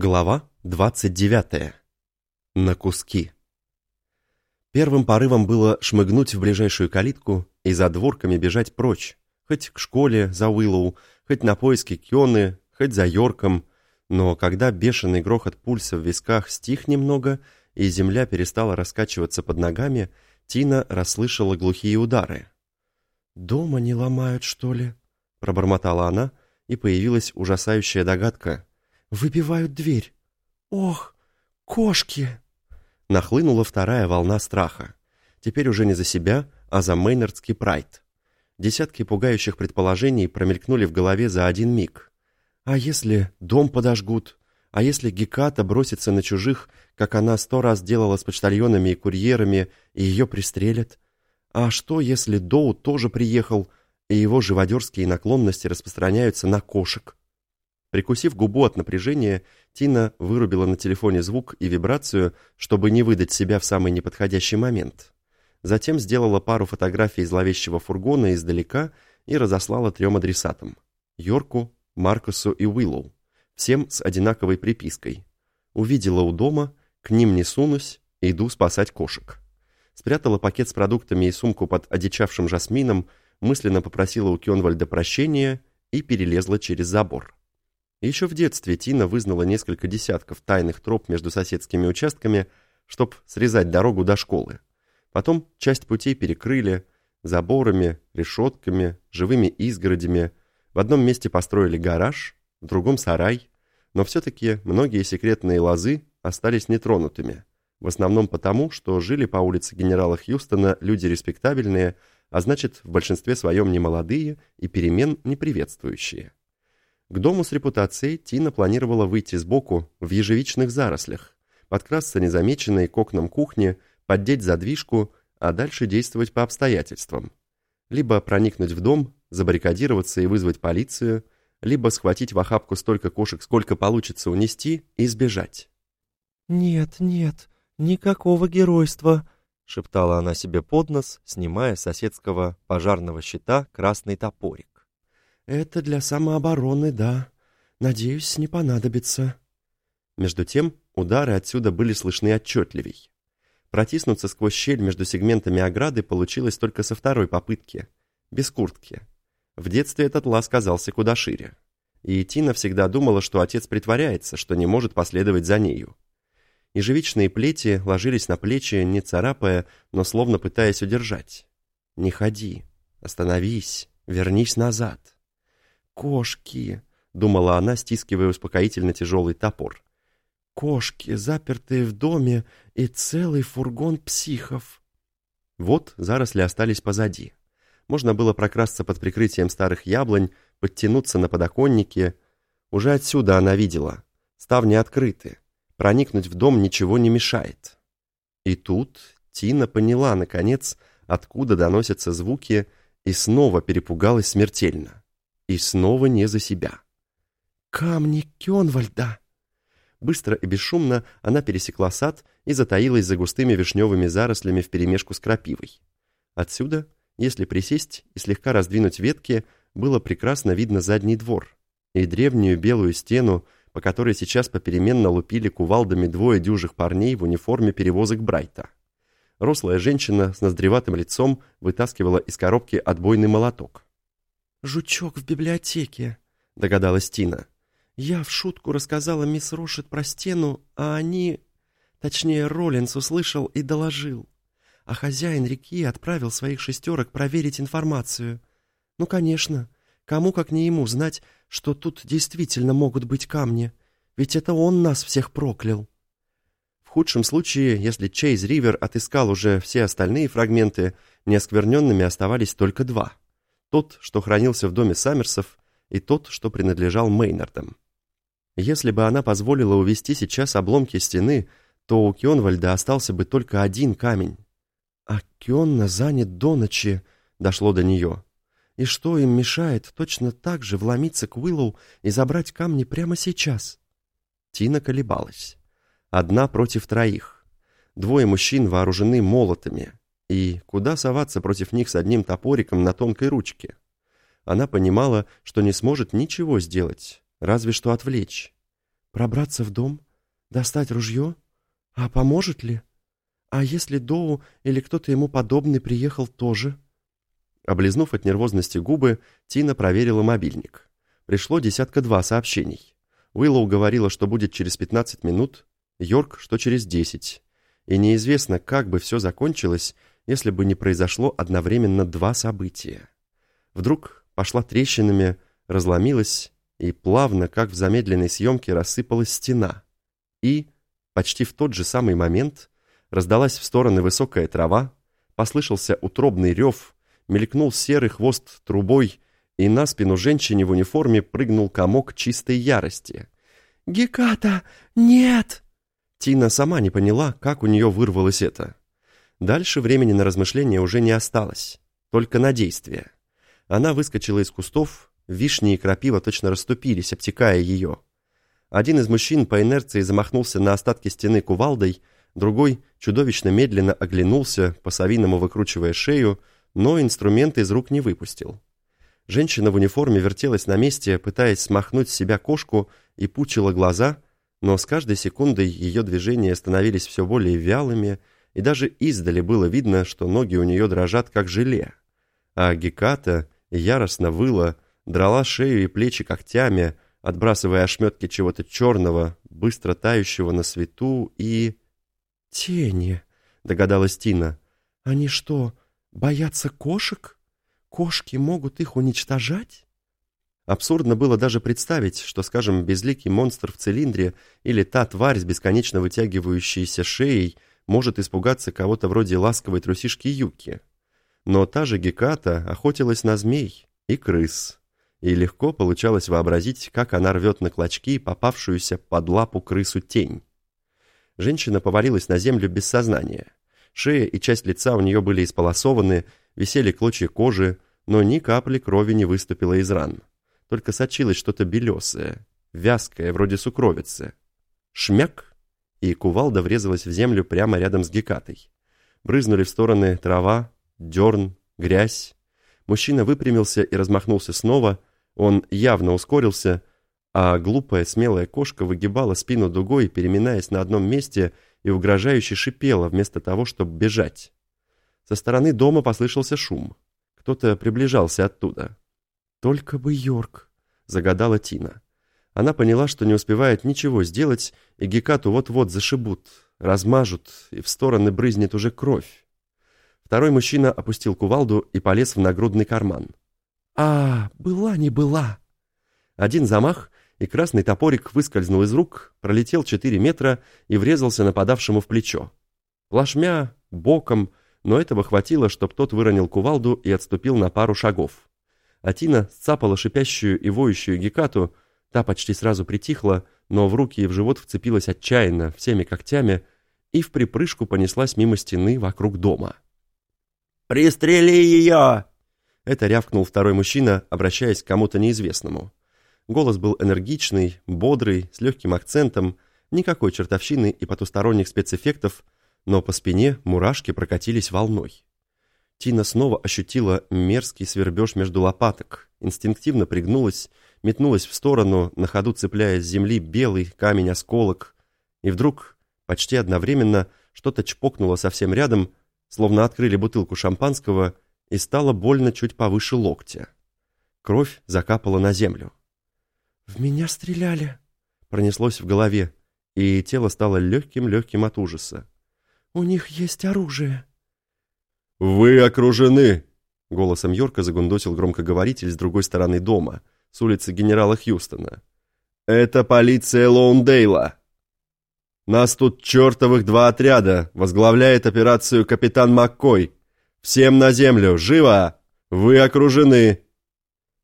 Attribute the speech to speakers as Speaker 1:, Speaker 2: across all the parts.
Speaker 1: Глава 29. На куски. Первым порывом было шмыгнуть в ближайшую калитку и за дворками бежать прочь, хоть к школе за Уиллоу, хоть на поиски Кёны, хоть за Йорком, но когда бешеный грохот пульса в висках стих немного и земля перестала раскачиваться под ногами, Тина расслышала глухие удары. «Дома не ломают, что ли?» – пробормотала она, и появилась ужасающая догадка – Выбивают дверь. Ох, кошки!» Нахлынула вторая волна страха. Теперь уже не за себя, а за Мейнардский прайд. Десятки пугающих предположений промелькнули в голове за один миг. А если дом подожгут? А если Геката бросится на чужих, как она сто раз делала с почтальонами и курьерами, и ее пристрелят? А что, если Доу тоже приехал, и его живодерские наклонности распространяются на кошек? Прикусив губу от напряжения, Тина вырубила на телефоне звук и вибрацию, чтобы не выдать себя в самый неподходящий момент. Затем сделала пару фотографий зловещего фургона издалека и разослала трем адресатам – Йорку, Маркусу и Уиллоу, всем с одинаковой припиской. Увидела у дома, к ним не сунусь, иду спасать кошек. Спрятала пакет с продуктами и сумку под одичавшим жасмином, мысленно попросила у Кёнвальда прощения и перелезла через забор. Еще в детстве Тина вызнала несколько десятков тайных троп между соседскими участками, чтобы срезать дорогу до школы. Потом часть путей перекрыли заборами, решетками, живыми изгородями. В одном месте построили гараж, в другом сарай. Но все-таки многие секретные лозы остались нетронутыми. В основном потому, что жили по улице генерала Хьюстона люди респектабельные, а значит, в большинстве своем немолодые и перемен не приветствующие. К дому с репутацией Тина планировала выйти сбоку в ежевичных зарослях, подкрасться незамеченной к окнам кухни, поддеть задвижку, а дальше действовать по обстоятельствам. Либо проникнуть в дом, забаррикадироваться и вызвать полицию, либо схватить в охапку столько кошек, сколько получится унести, и сбежать.
Speaker 2: «Нет, нет, никакого геройства», — шептала она себе под нос, снимая соседского пожарного щита красный топорик.
Speaker 1: «Это для самообороны, да. Надеюсь, не понадобится». Между тем, удары отсюда были слышны отчетливей. Протиснуться сквозь щель между сегментами ограды получилось только со второй попытки, без куртки. В детстве этот лаз казался куда шире. И Тина всегда думала, что отец притворяется, что не может последовать за нею. Ежевичные плети ложились на плечи, не царапая, но словно пытаясь удержать. «Не ходи, остановись, вернись назад» кошки!» — думала она, стискивая успокоительно тяжелый топор. «Кошки, запертые в доме, и целый фургон психов!» Вот заросли остались позади. Можно было прокрасться под прикрытием старых яблонь, подтянуться на подоконнике. Уже отсюда она видела. Ставни открыты. Проникнуть в дом ничего не мешает. И тут Тина поняла, наконец, откуда доносятся звуки, и снова перепугалась смертельно. И снова не за себя. «Камни Кёнвальда!» Быстро и бесшумно она пересекла сад и затаилась за густыми вишневыми зарослями вперемешку с крапивой. Отсюда, если присесть и слегка раздвинуть ветки, было прекрасно видно задний двор и древнюю белую стену, по которой сейчас попеременно лупили кувалдами двое дюжих парней в униформе перевозок Брайта. Рослая женщина с ноздреватым лицом вытаскивала из коробки отбойный молоток. «Жучок в библиотеке», — догадалась Тина. «Я в шутку рассказала мисс Рошет про стену, а они...» Точнее, Роллинс услышал и доложил. А хозяин реки отправил своих шестерок проверить информацию. Ну, конечно, кому как не ему знать, что тут действительно могут быть камни, ведь это он нас всех проклял. В худшем случае, если Чейз Ривер отыскал уже все остальные фрагменты, неоскверненными оставались только два — тот, что хранился в доме Саммерсов, и тот, что принадлежал Мейнардам. Если бы она позволила увести сейчас обломки стены, то у Кёнвальда остался бы только один камень. А Кённа занят до ночи, дошло до нее. И что им мешает точно так же вломиться к Уиллоу и забрать камни прямо сейчас? Тина колебалась. Одна против троих. Двое мужчин вооружены молотами, и куда соваться против них с одним топориком на тонкой ручке? Она понимала, что не сможет ничего сделать, разве что отвлечь. Пробраться в дом? Достать ружье? А поможет ли? А если Доу или кто-то ему подобный приехал тоже?»
Speaker 2: Облизнув от нервозности губы, Тина проверила мобильник. Пришло десятка-два сообщений. Уиллоу говорила, что будет через 15 минут, Йорк, что через 10. И неизвестно, как бы все закончилось, если бы не произошло одновременно два события. Вдруг пошла трещинами, разломилась и плавно, как в замедленной съемке, рассыпалась стена. И, почти в тот же самый момент, раздалась в стороны высокая трава, послышался утробный рев, мелькнул серый хвост трубой, и на спину женщине в униформе прыгнул комок чистой ярости.
Speaker 1: «Геката, нет!»
Speaker 2: Тина сама не поняла, как у нее вырвалось это. Дальше времени на размышления уже не осталось, только на действие. Она выскочила из кустов, вишни и крапива точно расступились, обтекая ее. Один из мужчин по инерции замахнулся на остатки стены кувалдой, другой чудовищно медленно оглянулся, по-совиному выкручивая шею, но инструмент из рук не выпустил. Женщина в униформе вертелась на месте, пытаясь смахнуть с себя кошку, и пучила глаза, но с каждой секундой ее движения становились все более вялыми, и даже издали было видно, что ноги у нее дрожат, как желе. А Геката яростно выла, драла шею и плечи когтями, отбрасывая ошметки чего-то черного, быстро тающего на свету, и...
Speaker 1: «Тени», — догадалась Тина. «Они что, боятся кошек? Кошки могут их уничтожать?»
Speaker 2: Абсурдно было даже представить, что, скажем, безликий монстр в цилиндре или та тварь с бесконечно вытягивающейся шеей может испугаться кого-то вроде ласковой трусишки Юки. Но та же Геката охотилась на змей и крыс, и легко получалось вообразить, как она рвет на клочки попавшуюся под лапу крысу тень. Женщина повалилась на землю без сознания. Шея и часть лица у нее были исполосованы, висели клочья кожи, но ни капли крови не выступило из ран. Только сочилось что-то белесое, вязкое, вроде сукровицы. Шмяк! И кувалда врезалась в землю прямо рядом с Гекатой. Брызнули в стороны трава, дерн, грязь. Мужчина выпрямился и размахнулся снова. Он явно ускорился, а глупая смелая кошка выгибала спину дугой, переминаясь на одном месте и угрожающе шипела вместо того, чтобы бежать. Со стороны дома послышался шум. Кто-то приближался оттуда.
Speaker 1: «Только бы Йорк», —
Speaker 2: загадала Тина. Она поняла, что не успевает ничего сделать, и Гекату вот-вот зашибут, размажут, и в стороны брызнет уже кровь. Второй мужчина опустил кувалду и полез в нагрудный карман.
Speaker 1: «А, была не была!»
Speaker 2: Один замах, и красный топорик выскользнул из рук, пролетел четыре метра и врезался нападавшему в плечо. Плашмя, боком, но этого хватило, чтобы тот выронил кувалду и отступил на пару шагов. Атина сцапала шипящую и воющую Гекату, та почти сразу притихла, но в руки и в живот вцепилась отчаянно, всеми когтями, и в припрыжку понеслась мимо стены вокруг дома.
Speaker 3: «Пристрели ее!»
Speaker 2: Это рявкнул второй мужчина, обращаясь к кому-то неизвестному. Голос был энергичный, бодрый, с легким акцентом, никакой чертовщины и потусторонних спецэффектов, но по спине мурашки прокатились волной. Тина снова ощутила мерзкий свербеж между лопаток, инстинктивно пригнулась, метнулась в сторону, на ходу цепляя с земли белый камень-осколок, и вдруг, почти одновременно, что-то чпокнуло совсем рядом, словно открыли бутылку шампанского, и стало больно чуть повыше локтя. Кровь закапала на землю.
Speaker 1: «В меня стреляли!»
Speaker 2: Пронеслось в голове, и тело стало легким-легким от ужаса.
Speaker 1: «У них есть оружие!»
Speaker 4: «Вы окружены!»
Speaker 2: Голосом Йорка загундосил громкоговоритель с другой стороны дома, с улицы генерала Хьюстона.
Speaker 4: «Это полиция Лоундейла!» «Нас тут чертовых два отряда! Возглавляет операцию капитан Маккой! Всем на землю! Живо! Вы окружены!»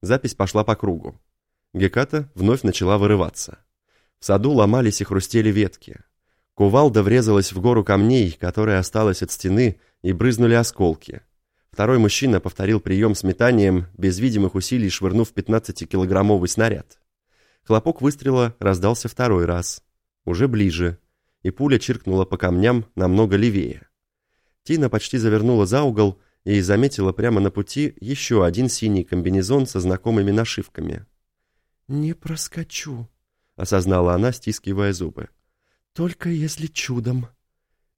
Speaker 2: Запись пошла по кругу. Геката вновь начала вырываться. В саду ломались и хрустели ветки. Кувалда врезалась в гору камней, которая осталась от стены, и брызнули осколки. Второй мужчина повторил прием с метанием, без видимых усилий швырнув 15-килограммовый снаряд. Хлопок выстрела раздался второй раз, уже ближе, и пуля чиркнула по камням намного левее. Тина почти завернула за угол и заметила прямо на пути еще один синий комбинезон со знакомыми нашивками.
Speaker 1: «Не проскочу», ——
Speaker 2: осознала она, стискивая зубы.
Speaker 1: «Только если чудом».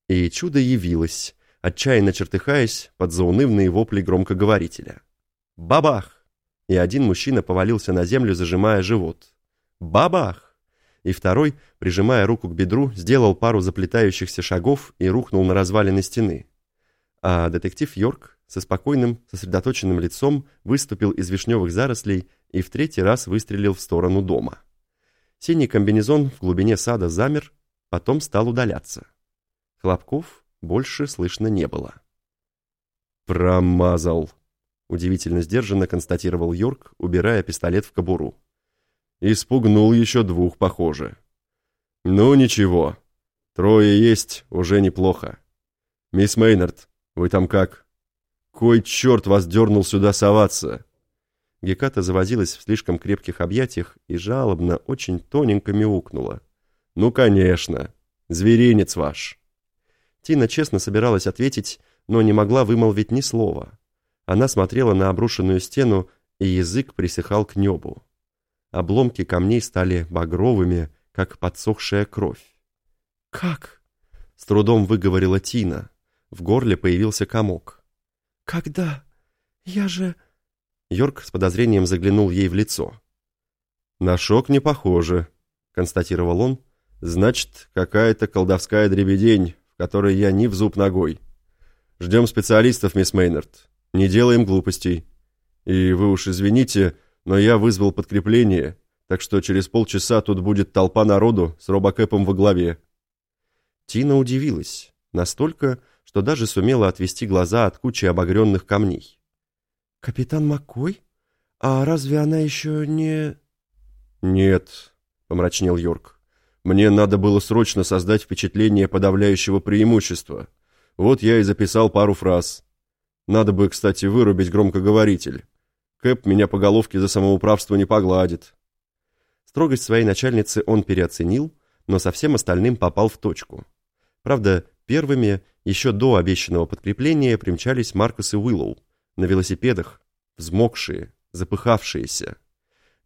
Speaker 2: И чудо явилось, отчаянно чертыхаясь под заунывные вопли громкоговорителя. Бабах! И один мужчина повалился на землю, зажимая живот. Бабах! И второй, прижимая руку к бедру, сделал пару заплетающихся шагов и рухнул на развалины стены. А детектив Йорк со спокойным, сосредоточенным лицом выступил из вишневых зарослей и в третий раз выстрелил в сторону дома. Синий комбинезон в глубине сада замер, потом стал удаляться. Хлопков больше слышно не было.
Speaker 4: «Промазал», —
Speaker 2: удивительно сдержанно констатировал Йорк, убирая пистолет в кобуру.
Speaker 4: «Испугнул еще двух, похоже. Ну, ничего. Трое есть, уже неплохо. Мисс Мейнард, вы там как? Кой черт вас дернул сюда соваться?»
Speaker 2: Геката завозилась в слишком крепких объятиях и жалобно, очень тоненько мяукнула.
Speaker 4: «Ну, конечно. Зверинец ваш».
Speaker 2: Тина честно собиралась ответить, но не могла вымолвить ни слова. Она смотрела на обрушенную стену, и язык присыхал к небу. Обломки камней стали багровыми, как подсохшая кровь.
Speaker 1: «Как?»
Speaker 2: — с трудом выговорила Тина. В горле появился комок.
Speaker 1: «Когда? Я же...»
Speaker 2: Йорк с подозрением заглянул ей в лицо.
Speaker 4: «На шок не похоже», — констатировал он. «Значит, какая-то колдовская дребедень, которой я ни в зуб ногой. Ждем специалистов, мисс Мейнард. Не делаем глупостей. И вы уж извините, но я вызвал подкрепление, так что через полчаса тут будет толпа народу с робокэпом во главе».
Speaker 2: Тина удивилась. Настолько, что даже сумела отвести глаза от кучи обогренных камней.
Speaker 1: «Капитан Маккой? А разве она еще не...»
Speaker 4: «Нет», — помрачнел Йорк. Мне надо было срочно создать впечатление подавляющего преимущества. Вот я и записал пару фраз. Надо бы, кстати, вырубить громкоговоритель. Кэп меня по головке за самоуправство не погладит.
Speaker 2: Строгость своей начальницы он переоценил, но со всем остальным попал в точку. Правда, первыми, еще до обещанного подкрепления, примчались Маркус и Уиллоу на велосипедах, взмокшие, запыхавшиеся.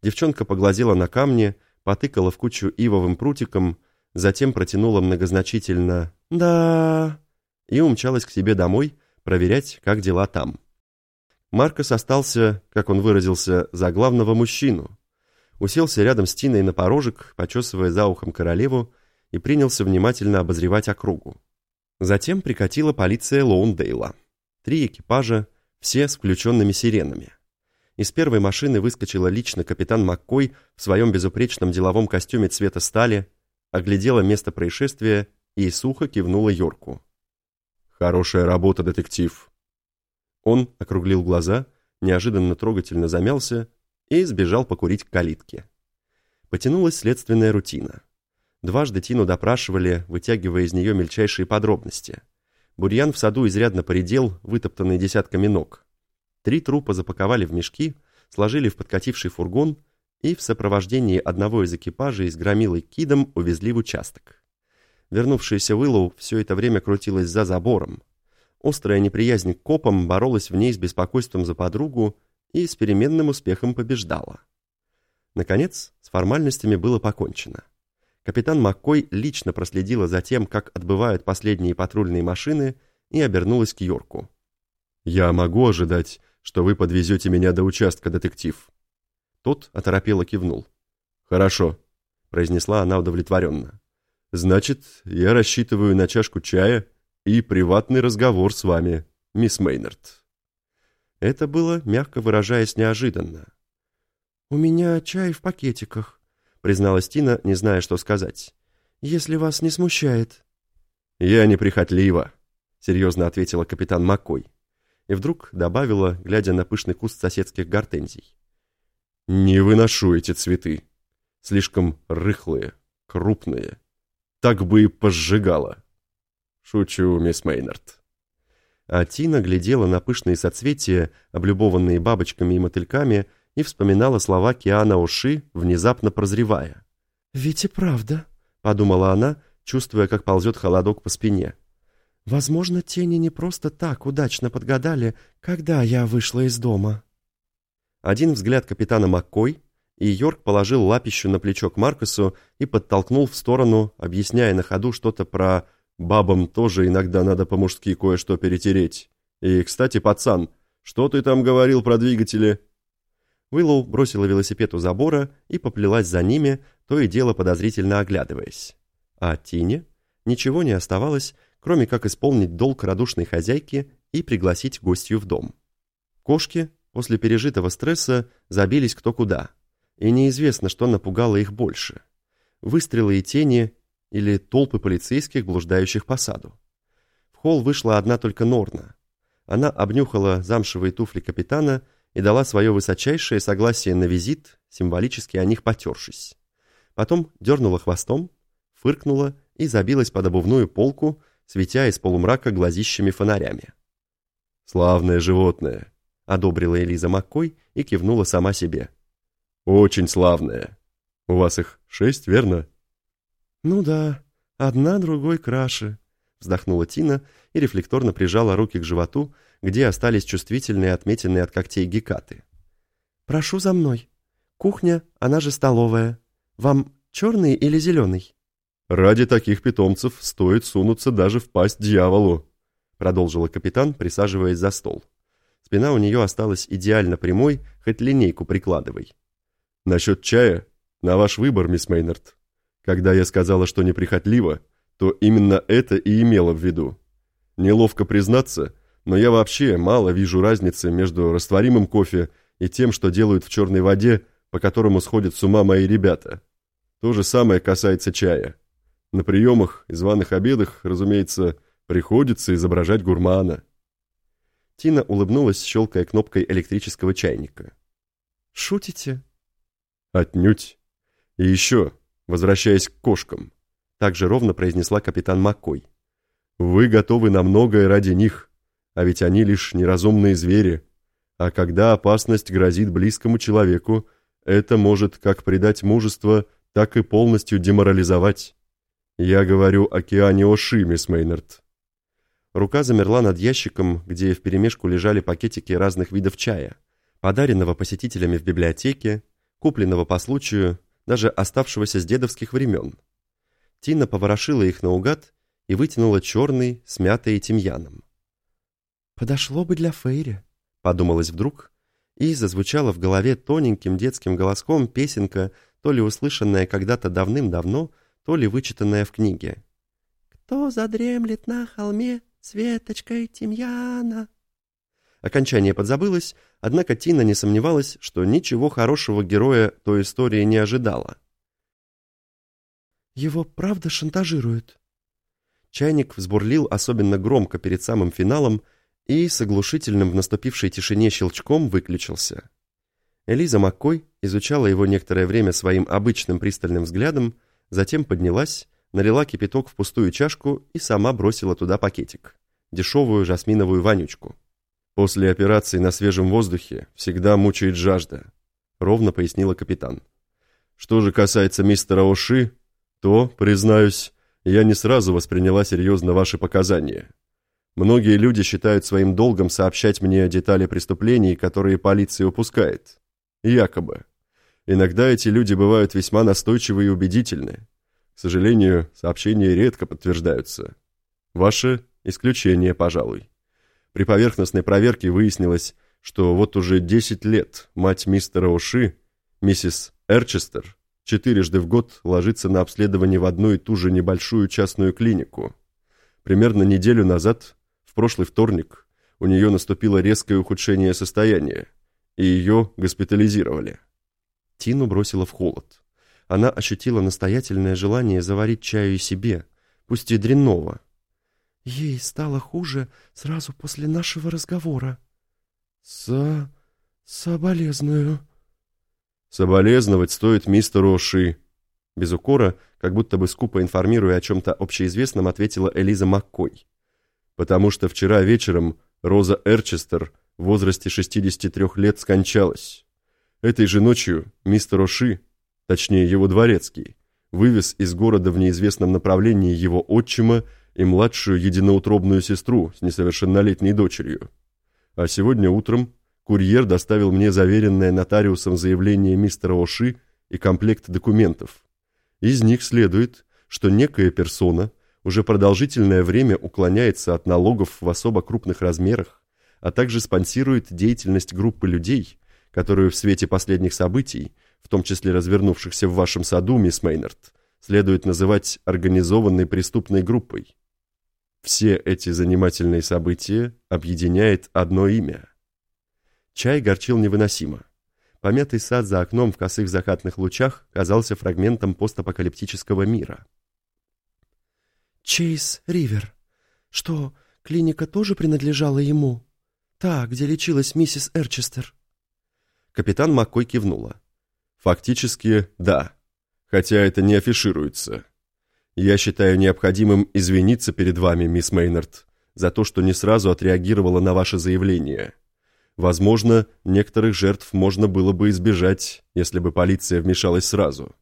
Speaker 2: Девчонка поглазела на камни, потыкала в кучу ивовым прутиком, затем протянула многозначительно «Да...» и умчалась к себе домой проверять, как дела там. Маркос остался, как он выразился, за главного мужчину. Уселся рядом с Тиной на порожек, почесывая за ухом королеву, и принялся внимательно обозревать округу. Затем прикатила полиция Лоундейла. Три экипажа, все с включенными сиренами. Из первой машины выскочила лично капитан Маккой в своем безупречном деловом костюме цвета стали, оглядела место происшествия и сухо кивнула Йорку.
Speaker 4: «Хорошая работа, детектив».
Speaker 2: Он округлил глаза, неожиданно трогательно замялся и сбежал покурить к калитке. Потянулась следственная рутина. Дважды Тину допрашивали, вытягивая из нее мельчайшие подробности. Бурьян в саду изрядно поредел, вытоптанный десятками ног. Три трупа запаковали в мешки, сложили в подкативший фургон и в сопровождении одного из экипажей с громилой Кидом увезли в участок. Вернувшаяся Уиллоу все это время крутилась за забором. Острая неприязнь к копам боролась в ней с беспокойством за подругу и с переменным успехом побеждала. Наконец, с формальностями было покончено. Капитан Маккой лично проследила за тем, как отбывают последние патрульные машины, и обернулась к Йорку.
Speaker 4: «Я могу ожидать, что вы подвезете меня до участка, детектив».
Speaker 2: Тот оторопело кивнул.
Speaker 4: «Хорошо», —
Speaker 2: произнесла она удовлетворенно.
Speaker 4: «Значит, я рассчитываю на чашку чая и приватный разговор с вами, мисс Мейнард».
Speaker 2: Это было, мягко выражаясь, неожиданно.
Speaker 1: «У меня чай в пакетиках», — призналась Тина, не зная, что сказать. «Если вас не смущает».
Speaker 4: «Я неприхотлива», — серьезно ответила капитан Маккой
Speaker 2: и вдруг добавила, глядя на пышный куст соседских гортензий.
Speaker 4: «Не выношу эти цветы. Слишком рыхлые, крупные. Так бы и пожигала». «Шучу, мисс Мейнард».
Speaker 2: А Тина глядела на пышные соцветия, облюбованные бабочками и мотыльками, и вспоминала слова Киана Уши, внезапно прозревая.
Speaker 1: «Ведь и правда», —
Speaker 2: подумала она, чувствуя, как ползет холодок по спине.
Speaker 1: Возможно, тени не просто так удачно подгадали, когда я вышла из дома.
Speaker 2: Один взгляд капитана Маккой,
Speaker 1: и Йорк положил лапищу на плечо к Маркусу и подтолкнул в сторону, объясняя на ходу что-то про «бабам тоже иногда надо по-мужски кое-что перетереть». И, кстати, пацан, что ты там говорил про двигатели?» Уиллоу бросила велосипед у забора и поплелась за ними, то и дело подозрительно оглядываясь. А Тине ничего не оставалось, кроме как исполнить долг радушной хозяйки и пригласить гостью в дом. Кошки после пережитого стресса забились кто куда, и неизвестно, что напугало их больше. Выстрелы и тени или толпы полицейских, блуждающих по саду. В холл вышла одна только Норна. Она обнюхала замшевые туфли капитана и дала свое высочайшее согласие на визит, символически о них потершись. Потом дернула хвостом, фыркнула и забилась под обувную полку, светя из полумрака глазищами фонарями.
Speaker 4: «Славное животное», — одобрила Элиза Маккой и кивнула сама себе. «Очень славное. У вас их шесть, верно?»
Speaker 1: «Ну да, одна другой краше», — вздохнула Тина и рефлекторно прижала руки к животу, где остались чувствительные отметины от когтей гекаты. «Прошу за мной. Кухня, она же столовая. Вам черный или зеленый?»
Speaker 4: «Ради таких питомцев стоит сунуться даже в пасть дьяволу», продолжила капитан, присаживаясь за стол. Спина у нее осталась идеально прямой, хоть линейку прикладывай. «Насчет чая, на ваш выбор, мисс Мейнард. Когда я сказала, что неприхотливо, то именно это и имела в виду. Неловко признаться, но я вообще мало вижу разницы между растворимым кофе и тем, что делают в черной воде, по которому сходят с ума мои ребята. То же самое касается чая. На приемах и званых обедах, разумеется, приходится изображать гурмана.
Speaker 1: Тина улыбнулась, щелкая кнопкой электрического чайника. «Шутите?»
Speaker 4: «Отнюдь. И еще, возвращаясь к кошкам, также ровно произнесла капитан Маккой. Вы готовы на многое ради них, а ведь они лишь неразумные звери. А когда опасность грозит близкому человеку, это может как придать мужество, так и полностью деморализовать. Я говорю о Киане Оши, мисс Мейнард.
Speaker 1: Рука замерла над ящиком, где вперемешку лежали пакетики разных видов чая, подаренного посетителями в библиотеке, купленного по случаю, даже оставшегося с дедовских времен. Тина поворошила их наугад и вытянула черный, смятый тимьяном. «Подошло бы для Фейри», — подумалось вдруг, и зазвучала в голове тоненьким детским голоском песенка, то ли услышанная когда-то давным-давно, то ли вычитанная в книге. «Кто задремлет на холме с веточкой тимьяна?» Окончание подзабылось, однако Тина не сомневалась, что ничего хорошего героя той истории не ожидала. «Его правда шантажируют?» Чайник взбурлил особенно громко перед самым финалом и с оглушительным в наступившей тишине щелчком выключился. Элиза Маккой изучала его некоторое время своим обычным пристальным взглядом, затем поднялась, налила кипяток в пустую чашку и сама бросила туда пакетик, дешевую жасминовую вонючку.
Speaker 4: «После операции на свежем воздухе всегда мучает жажда», — ровно пояснила капитан. «Что же касается мистера Оши, то, признаюсь, я не сразу восприняла серьезно ваши показания. Многие люди считают своим долгом сообщать мне детали преступлений, которые полиция упускает. Якобы. Иногда эти люди бывают весьма настойчивы и убедительны. К сожалению, сообщения редко подтверждаются. Ваше исключение, пожалуй. При поверхностной проверке выяснилось, что вот уже 10 лет мать мистера Оши, миссис Эрчестер, четырежды в год ложится на обследование в одну и ту же небольшую частную клинику. Примерно неделю назад, в прошлый вторник, у нее наступило резкое ухудшение состояния, и ее госпитализировали.
Speaker 1: Тину бросила в холод. Она ощутила настоятельное желание заварить чаю и себе, пусть и дрянного. Ей стало хуже сразу после нашего разговора. «Со... соболезную»,
Speaker 4: «Соболезновать стоит мистеру Оши». Без укора, как будто бы скупо информируя о чем-то общеизвестном, ответила Элиза Маккой. «Потому что вчера вечером Роза Эрчестер в возрасте 63 лет скончалась. Этой же ночью мистер Оши, точнее его дворецкий, вывез из города в неизвестном направлении его отчима и младшую единоутробную сестру с несовершеннолетней дочерью. А сегодня утром курьер доставил мне заверенное нотариусом заявление мистера Оши и комплект документов. Из них следует, что некая персона уже продолжительное время уклоняется от налогов в особо крупных размерах, а также спонсирует деятельность группы людей, которую в свете последних событий, в том числе развернувшихся в вашем саду, мисс Мейнард, следует называть организованной преступной группой. Все эти занимательные события объединяет одно имя. Чай горчил невыносимо. Помятый сад за окном в косых закатных лучах казался фрагментом постапокалиптического мира.
Speaker 2: «Чейз Ривер. Что, клиника тоже принадлежала ему? Та, где лечилась миссис Эрчестер?»
Speaker 4: Капитан Маккой кивнула. «Фактически, да. Хотя это не афишируется. Я считаю необходимым извиниться перед вами, мисс Мейнард, за то, что не сразу отреагировала на ваше заявление. Возможно, некоторых жертв можно было бы избежать, если бы полиция вмешалась сразу.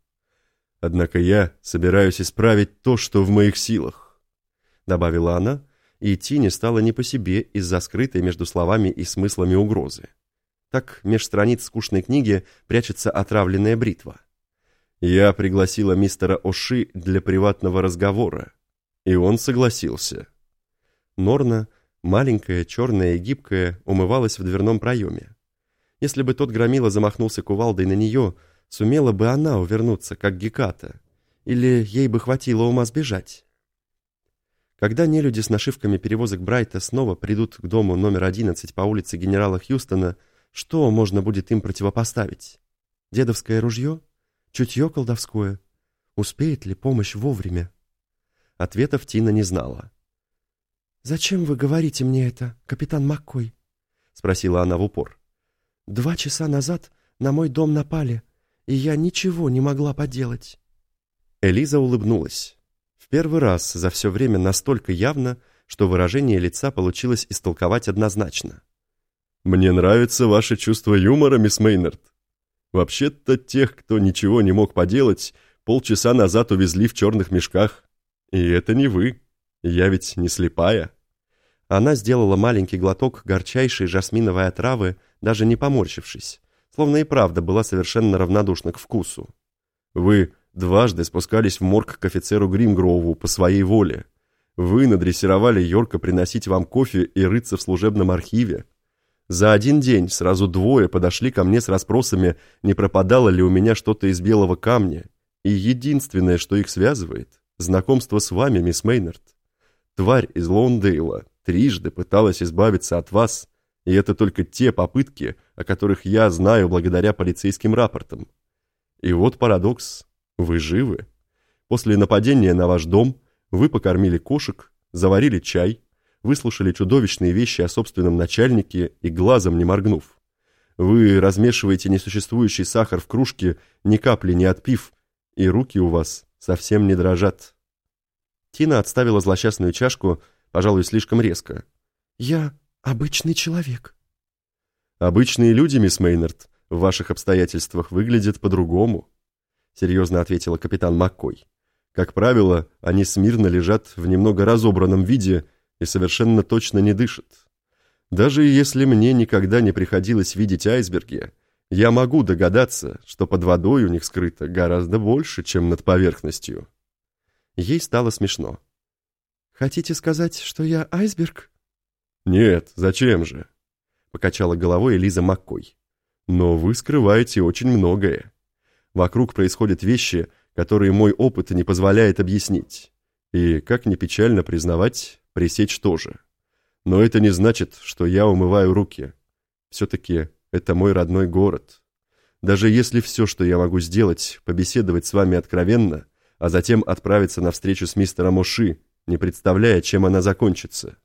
Speaker 4: Однако я собираюсь исправить то, что в моих силах», — добавила она, и Тине стало не по себе из-за скрытой между словами и смыслами угрозы. Так меж страниц скучной книги прячется отравленная бритва. Я пригласила мистера Оши для приватного разговора, и он согласился. Норна, маленькая, черная и гибкая, умывалась в дверном проеме. Если бы тот громила замахнулся кувалдой на нее, сумела бы она увернуться, как Геката, или ей бы хватило ума сбежать. Когда нелюди с нашивками перевозок Брайта снова придут к дому номер 11 по улице генерала Хьюстона, что можно будет им противопоставить? Дедовское ружье? Чутье колдовское? Успеет ли помощь вовремя? Ответов Тина не знала.
Speaker 2: «Зачем вы говорите мне это, капитан Маккой?» — спросила она в упор. «Два часа назад на мой дом напали, и я ничего не могла поделать».
Speaker 4: Элиза улыбнулась. В первый раз за все время настолько явно, что выражение лица получилось истолковать однозначно. «Мне нравится ваше чувство юмора, мисс Мейнард. Вообще-то тех, кто ничего не мог поделать, полчаса назад увезли в черных мешках. И это не вы. Я ведь не слепая». Она сделала маленький глоток горчайшей жасминовой отравы, даже не поморщившись, словно и правда была совершенно равнодушна к вкусу. «Вы дважды спускались в морг к офицеру Гримгроуву по своей воле. Вы надрессировали Йорка приносить вам кофе и рыться в служебном архиве. За один день сразу двое подошли ко мне с расспросами, не пропадало ли у меня что-то из белого камня. И единственное, что их связывает, знакомство с вами, мисс Мейнард. Тварь из Лондейла трижды пыталась избавиться от вас, и это только те попытки, о которых я знаю благодаря полицейским рапортам. И вот парадокс. Вы живы. После нападения на ваш дом вы покормили кошек, заварили чай, выслушали чудовищные вещи о собственном начальнике и глазом не моргнув. Вы размешиваете несуществующий сахар в кружке, ни капли не отпив, и руки у вас совсем не дрожат. Тина отставила злосчастную чашку, пожалуй, слишком резко.
Speaker 2: «Я обычный человек».
Speaker 4: «Обычные люди, мисс Мейнард, в ваших обстоятельствах выглядят по-другому», серьезно ответила капитан Маккой. «Как правило, они смирно лежат в немного разобранном виде и совершенно точно не дышат. Даже если мне никогда не приходилось видеть айсберги, я могу догадаться, что под водой у них скрыто гораздо больше, чем над поверхностью. Ей стало смешно.
Speaker 2: «Хотите сказать, что я айсберг?»
Speaker 4: «Нет, зачем же?» — покачала головой Элиза Маккой. «Но вы скрываете очень многое. Вокруг происходят вещи, которые мой опыт не позволяет объяснить. И, как ни печально признавать, пресечь тоже. Но это не значит, что я умываю руки. Все-таки это мой родной город. Даже если все, что я могу сделать, побеседовать с вами откровенно, а затем отправиться на встречу с мистером Оши, не представляя, чем она закончится.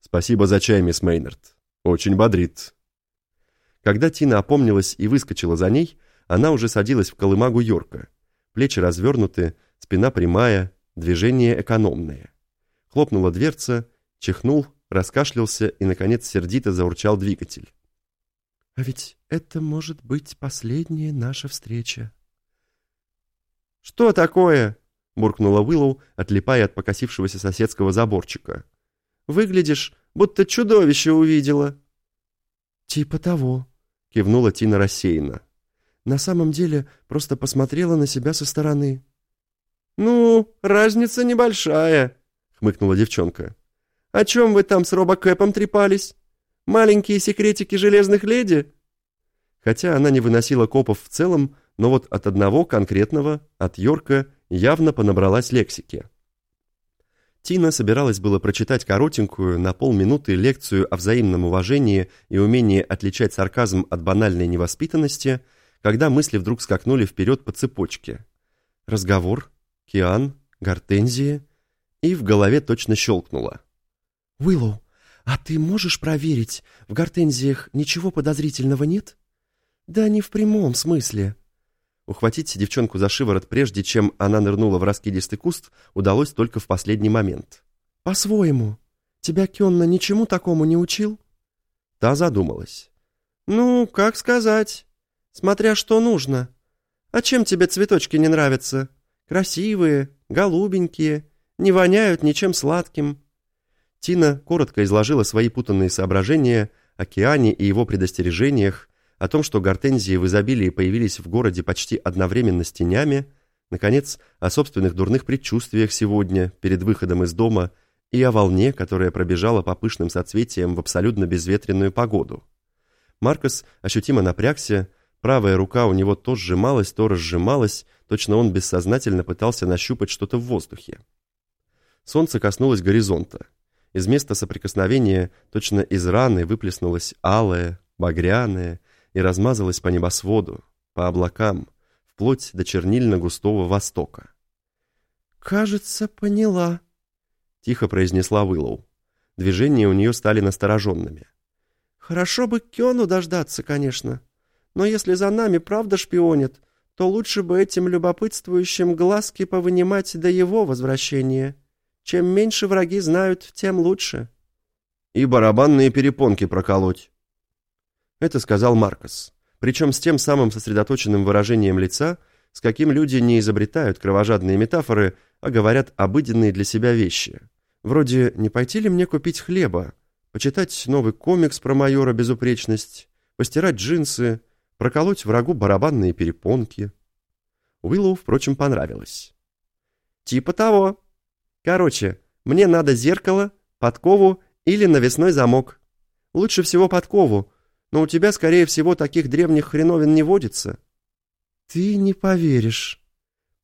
Speaker 4: Спасибо за чай, мисс Мейнард. Очень бодрит. Когда Тина опомнилась и выскочила за ней, она уже садилась в колымагу Йорка. Плечи развернуты, спина прямая, движения экономные. Хлопнула дверца, чихнул, раскашлялся и, наконец, сердито заурчал двигатель.
Speaker 2: «А ведь это может быть последняя наша встреча».
Speaker 1: «Что такое?» — буркнула Уиллоу, отлипая от покосившегося соседского заборчика. «Выглядишь, будто чудовище увидела».
Speaker 2: «Типа того», — кивнула Тина рассеянно. «На самом деле просто посмотрела на себя со стороны».
Speaker 1: «Ну, разница небольшая», — хмыкнула девчонка. «О чем вы там с Робокэпом трепались? Маленькие секретики железных леди?»
Speaker 2: Хотя она не выносила копов в целом, но вот от одного конкретного, от Йорка, явно понабралась лексики. Тина собиралась было прочитать коротенькую, на полминуты лекцию о взаимном уважении и умении отличать сарказм от банальной невоспитанности, когда мысли вдруг скакнули вперед по цепочке. Разговор, Киан, Гортензия, и в голове точно щелкнуло.
Speaker 5: «Уиллоу, а ты можешь проверить, в Гортензиях ничего подозрительного нет?» «Да не в прямом смысле».
Speaker 2: Ухватить девчонку за шиворот, прежде чем она нырнула в раскидистый куст, удалось только в последний момент.
Speaker 5: «По-своему. Тебя Кенна ничему такому не учил?»
Speaker 2: Та задумалась.
Speaker 1: «Ну, как сказать. Смотря что нужно. А чем тебе цветочки не нравятся? Красивые, голубенькие, не воняют ничем сладким».
Speaker 2: Тина коротко изложила свои путанные соображения о Киане и его предостережениях, о том, что гортензии в изобилии появились в городе почти одновременно с тенями, наконец, о собственных дурных предчувствиях сегодня, перед выходом из дома, и о волне, которая пробежала по пышным соцветиям в абсолютно безветренную погоду. Маркос ощутимо напрягся, правая рука у него то сжималась, то разжималась, точно он бессознательно пытался нащупать что-то в воздухе. Солнце коснулось горизонта. Из места соприкосновения точно из раны выплеснулось алое, багряное, и размазалась по небосводу, по облакам, вплоть до чернильно-густого востока.
Speaker 5: «Кажется, поняла», —
Speaker 2: тихо произнесла Уиллоу. Движения у нее стали настороженными.
Speaker 5: «Хорошо бы Кену дождаться, конечно. Но если за нами правда шпионит, то лучше бы этим любопытствующим глазки повынимать до его возвращения. Чем меньше враги знают, тем лучше».
Speaker 2: «И барабанные перепонки проколоть», это сказал Маркос, причем с тем самым сосредоточенным выражением лица, с каким люди не изобретают кровожадные метафоры, а говорят обыденные для себя вещи. Вроде «не пойти ли мне купить хлеба?», почитать новый комикс про майора безупречность, постирать джинсы, проколоть врагу барабанные перепонки. Уиллоу, впрочем, понравилось.
Speaker 1: «Типа того. Короче, мне надо зеркало, подкову или навесной замок. Лучше всего подкову, но у тебя, скорее всего, таких древних хреновин не водится».
Speaker 5: «Ты не поверишь».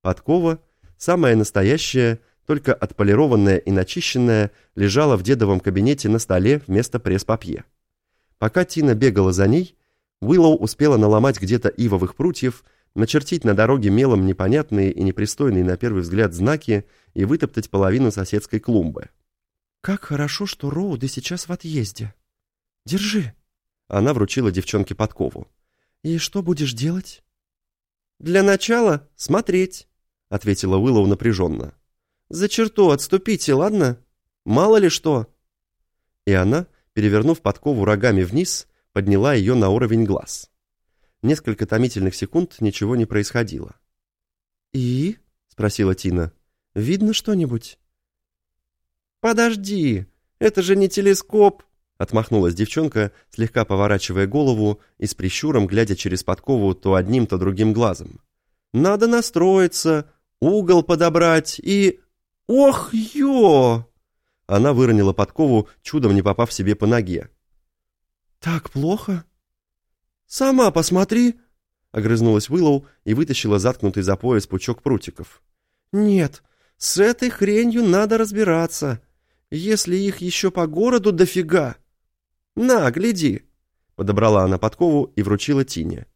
Speaker 2: Подкова, самая настоящая, только отполированная и начищенная, лежала в дедовом кабинете на столе вместо пресс-папье. Пока Тина бегала за ней, Уиллоу успела наломать где-то ивовых прутьев, начертить на дороге мелом непонятные и непристойные на первый взгляд знаки и вытоптать половину соседской клумбы.
Speaker 5: «Как хорошо, что Роуды сейчас в отъезде. Держи».
Speaker 2: Она вручила девчонке подкову.
Speaker 5: «И что будешь делать?»
Speaker 1: «Для начала смотреть», —
Speaker 2: ответила Уиллоу напряженно.
Speaker 1: «За черту отступите, ладно? Мало ли что».
Speaker 2: И она, перевернув подкову рогами вниз, подняла ее на уровень глаз. Несколько томительных секунд ничего не происходило.
Speaker 5: «И?» — спросила Тина. «Видно что-нибудь?»
Speaker 1: «Подожди, это же не телескоп!»
Speaker 2: Отмахнулась девчонка, слегка поворачивая голову и с прищуром глядя через подкову то одним, то другим глазом.
Speaker 1: «Надо настроиться, угол подобрать и... Ох, ё!»
Speaker 2: Она выронила подкову, чудом не попав себе по ноге.
Speaker 5: «Так плохо?»
Speaker 1: «Сама посмотри!»
Speaker 2: Огрызнулась Уиллоу и вытащила заткнутый за пояс пучок прутиков.
Speaker 1: «Нет, с этой хренью надо разбираться, если их еще по городу дофига!» «На, гляди!» Подобрала она подкову и вручила Тине.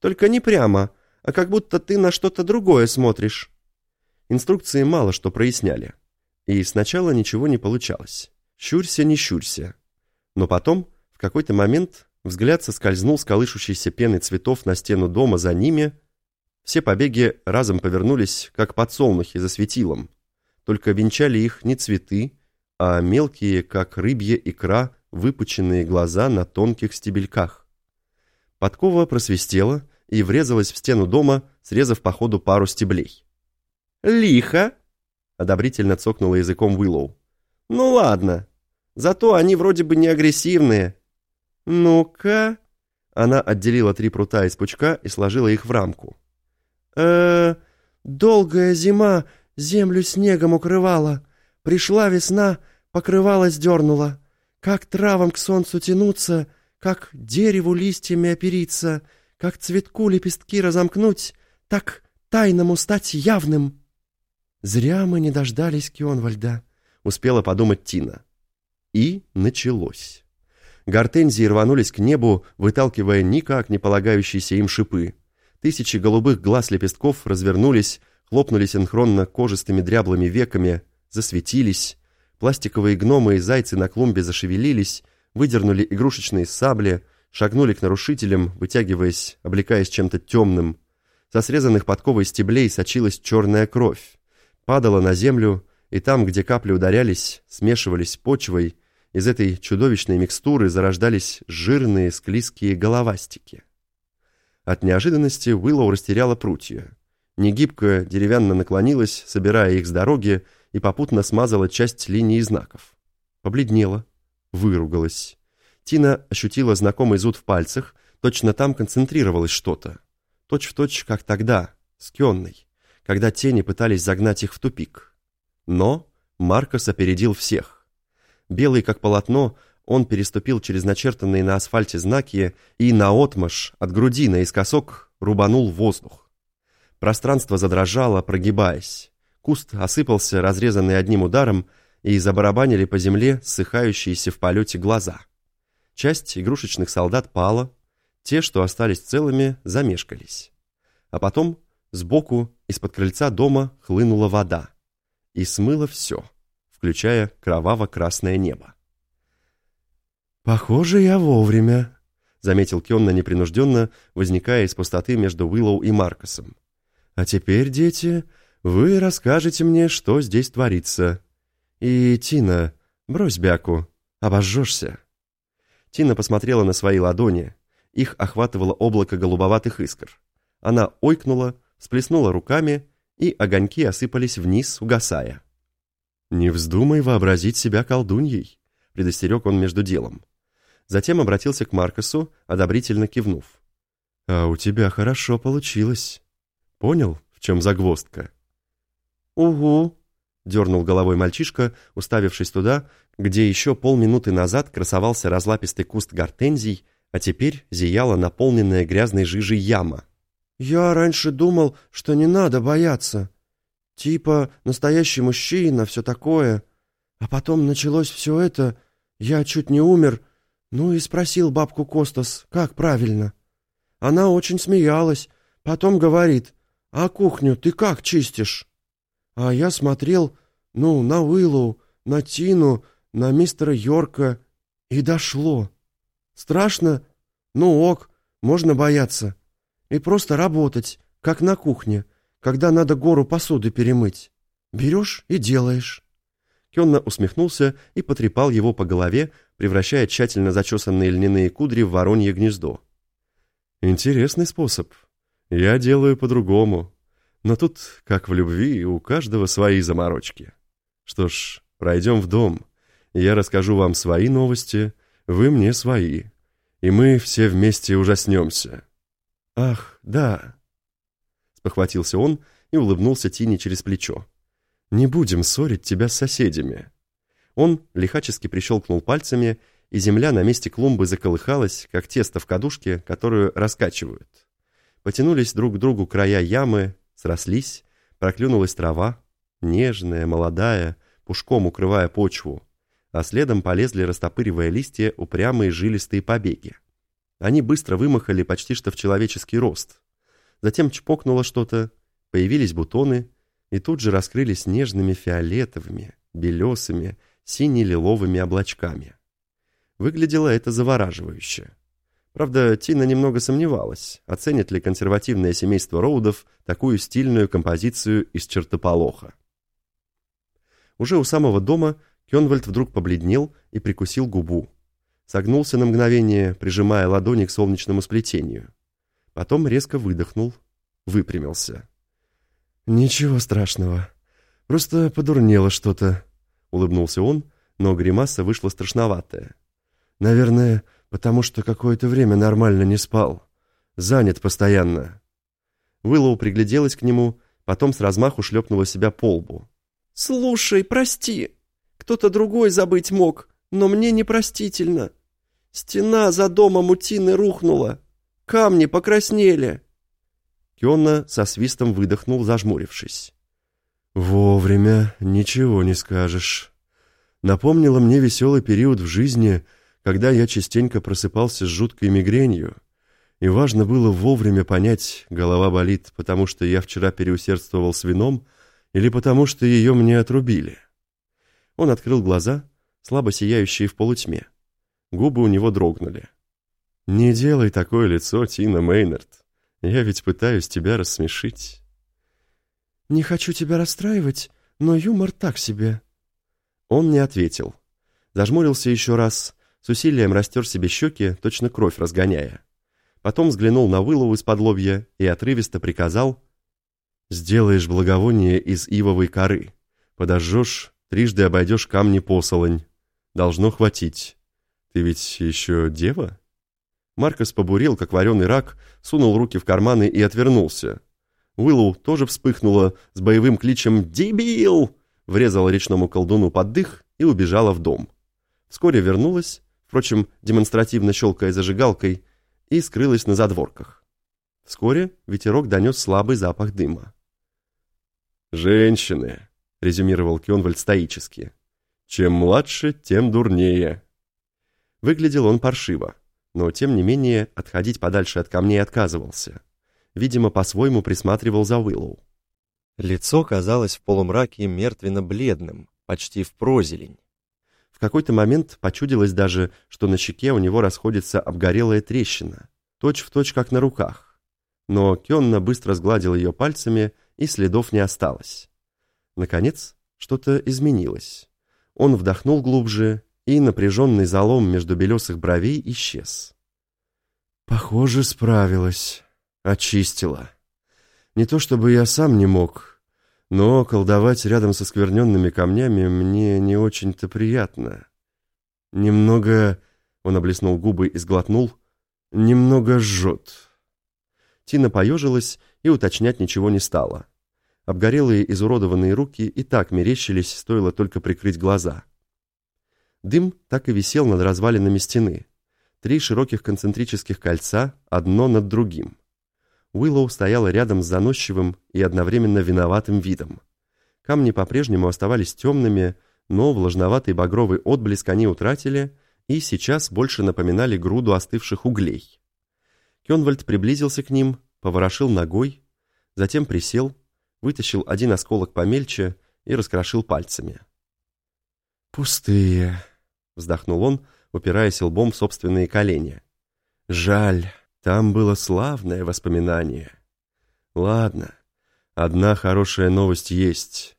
Speaker 1: «Только не прямо, а как будто ты на что-то другое смотришь».
Speaker 2: Инструкции мало что проясняли. И сначала ничего не получалось. Щурься, не щурься. Но потом, в какой-то момент, взгляд соскользнул с колышущейся пены цветов на стену дома за ними. Все побеги разом повернулись, как подсолнухи за светилом. Только венчали их не цветы, а мелкие, как рыбья икра, выпученные глаза на тонких стебельках. Подкова просвистела и врезалась в стену дома, срезав по ходу пару стеблей.
Speaker 1: «Лихо!» — одобрительно цокнула языком Уиллоу. «Ну ладно, зато они вроде бы не агрессивные».
Speaker 2: Ну-ка...» Она отделила три прута из пучка и сложила их в рамку.
Speaker 5: э долгая зима землю снегом укрывала. Пришла весна, покрывало сдернула. Как травам к солнцу тянуться, как дереву листьями опериться, как цветку лепестки разомкнуть, так тайному стать явным. Зря мы не дождались Кионвальда,
Speaker 2: успела подумать Тина. И началось. Гортензии рванулись к небу, выталкивая никак не полагающиеся им шипы. Тысячи голубых глаз лепестков развернулись, хлопнули синхронно кожистыми дряблыми веками, засветились. Пластиковые гномы и зайцы на клумбе зашевелились, выдернули игрушечные сабли, шагнули к нарушителям, вытягиваясь, облекаясь чем-то темным. Со срезанных подковой стеблей сочилась черная кровь. Падала на землю, и там, где капли ударялись, смешивались с почвой, из этой чудовищной микстуры зарождались жирные склизкие головастики. От неожиданности Уиллоу растеряла прутья. Негибко деревянно наклонилась, собирая их с дороги, и попутно смазала часть линии знаков. Побледнела, выругалась. Тина ощутила знакомый зуд в пальцах, точно там концентрировалось что-то. Точь в точь, как тогда, с Кенной, когда тени пытались загнать их в тупик. Но Маркос опередил всех. Белый как полотно, он переступил через начертанные на асфальте знаки и наотмашь от груди наискосок рубанул воздух. Пространство задрожало, прогибаясь. Куст осыпался, разрезанный одним ударом, и забарабанили по земле ссыхающиеся в полете глаза. Часть игрушечных солдат пала, те, что остались целыми, замешкались. А потом сбоку из-под крыльца дома хлынула вода и смыла все включая кроваво-красное небо.
Speaker 5: «Похоже, я вовремя», —
Speaker 2: заметил Кенна непринужденно, возникая из пустоты между Уиллоу и Маркосом. «А теперь, дети, вы расскажете мне, что здесь творится. И, Тина, брось бяку, обожжешься». Тина посмотрела на свои ладони. Их охватывало облако голубоватых искр. Она ойкнула, сплеснула руками, и огоньки осыпались вниз, угасая. «Не вздумай вообразить себя колдуньей», — предостерег он между делом. Затем обратился к Маркосу, одобрительно кивнув. «А у тебя хорошо получилось. Понял, в чем загвоздка?»
Speaker 5: «Угу», —
Speaker 2: дернул головой мальчишка, уставившись туда, где еще полминуты назад красовался разлапистый куст гортензий, а теперь зияла наполненная грязной жижей яма.
Speaker 5: «Я раньше думал, что не надо бояться. Типа настоящий мужчина, все такое. А потом началось все это, я чуть не умер, ну и спросил бабку Костас, как правильно. Она очень смеялась, потом говорит, а кухню ты как чистишь? А я смотрел, ну, на Уиллоу, на Тину, на мистера Йорка, и дошло. Страшно? Ну ок, можно бояться. И просто работать, как на кухне когда надо гору посуды перемыть. Берешь и делаешь».
Speaker 2: Кенна усмехнулся и потрепал его по голове, превращая тщательно зачесанные льняные кудри в воронье гнездо. «Интересный способ. Я делаю по-другому. Но тут, как в любви, у каждого свои заморочки. Что ж, пройдем в дом. Я расскажу вам свои новости, вы мне свои. И мы все вместе ужаснемся». «Ах, да, спохватился он и улыбнулся Тине через плечо. «Не будем ссорить тебя с соседями». Он лихачески прищелкнул пальцами, и земля на месте клумбы заколыхалась, как тесто в кадушке, которую раскачивают. Потянулись друг к другу края ямы, срослись, проклюнулась трава, нежная, молодая, пушком укрывая почву, а следом полезли, растопыривая листья, упрямые жилистые побеги. Они быстро вымахали почти что в человеческий рост, Затем чпокнуло что-то, появились бутоны, и тут же раскрылись нежными фиолетовыми, белесыми, сине-лиловыми облачками. Выглядело это завораживающе. Правда, Тина немного сомневалась, оценит ли консервативное семейство Роудов такую стильную композицию из чертополоха. Уже у самого дома Кенвальд вдруг побледнел и прикусил губу. Согнулся на мгновение, прижимая ладони к солнечному сплетению. Потом резко выдохнул, выпрямился. «Ничего страшного. Просто подурнело что-то», — улыбнулся он, но гримаса вышла страшноватая. «Наверное, потому что какое-то время нормально не спал. Занят постоянно».
Speaker 1: Виллоу пригляделась к нему, потом с размаху шлепнула себя по лбу.
Speaker 5: «Слушай, прости. Кто-то другой забыть мог, но мне непростительно. Стена за домом у Тины рухнула. Камни покраснели».
Speaker 1: Кионна со свистом выдохнул, зажмурившись.
Speaker 2: «Вовремя, ничего не скажешь. Напомнила мне веселый период в жизни, когда я частенько просыпался с жуткой мигренью, и важно было вовремя понять, голова болит, потому что я вчера переусердствовал с вином или потому что ее мне отрубили».
Speaker 1: Он открыл глаза, слабо сияющие в полутьме. Губы у него дрогнули.
Speaker 2: «Не делай такое лицо, Тина Мейнард. Я ведь пытаюсь тебя рассмешить».
Speaker 5: «Не хочу тебя расстраивать, но юмор так себе».
Speaker 1: Он не ответил. Зажмурился еще раз, с усилием растер себе щеки, точно кровь разгоняя. Потом взглянул на Вылову из-под лобья и отрывисто приказал «Сделаешь благовоние из ивовой коры, подожжешь, трижды обойдешь камни посолонь. Должно хватить. Ты ведь еще дева?» Маркос побурел, как вареный рак, сунул руки в карманы и отвернулся. Уиллоу тоже вспыхнула с боевым кличем «Дебил!», врезала речному колдуну под дых и убежала в дом. Вскоре вернулась, впрочем, демонстративно щелкая зажигалкой, и скрылась на задворках. Вскоре ветерок донес слабый запах дыма.
Speaker 2: «Женщины», — резюмировал Кёнвальд стоически, — «чем младше, тем дурнее».
Speaker 1: Выглядел он паршиво но, тем не менее, отходить подальше от камней отказывался. Видимо, по-своему присматривал за Уиллоу. Лицо казалось в полумраке мертвенно-бледным, почти в прозелень. В какой-то момент почудилось даже, что на щеке у него расходится обгорелая трещина, точь-в-точь точь как на руках. Но Кенна быстро сгладил ее пальцами, и следов не осталось. Наконец, что-то изменилось. Он вдохнул глубже и напряженный залом между белесых бровей исчез.
Speaker 2: «Похоже, справилась. Очистила. Не то чтобы я сам не мог, но колдовать рядом со скверненными камнями мне не очень-то приятно. Немного...» — он облизнул губы и сглотнул. «Немного жжет».
Speaker 1: Тина поежилась и уточнять ничего не стала. Обгорелые изуродованные руки и так мерещились, стоило только прикрыть глаза. Дым так и висел над развалинами стены. Три широких концентрических кольца, одно над другим. Уиллоу стояла рядом с заносчивым и одновременно виноватым видом. Камни по-прежнему оставались темными, но влажноватый багровый отблеск они утратили и сейчас больше напоминали груду остывших углей. Кенвальд приблизился к ним, поворошил ногой, затем присел, вытащил один осколок помельче и раскрошил пальцами.
Speaker 2: «Пустые», вздохнул он, упираясь лбом в собственные колени. Жаль, там было славное воспоминание. Ладно, одна хорошая новость есть.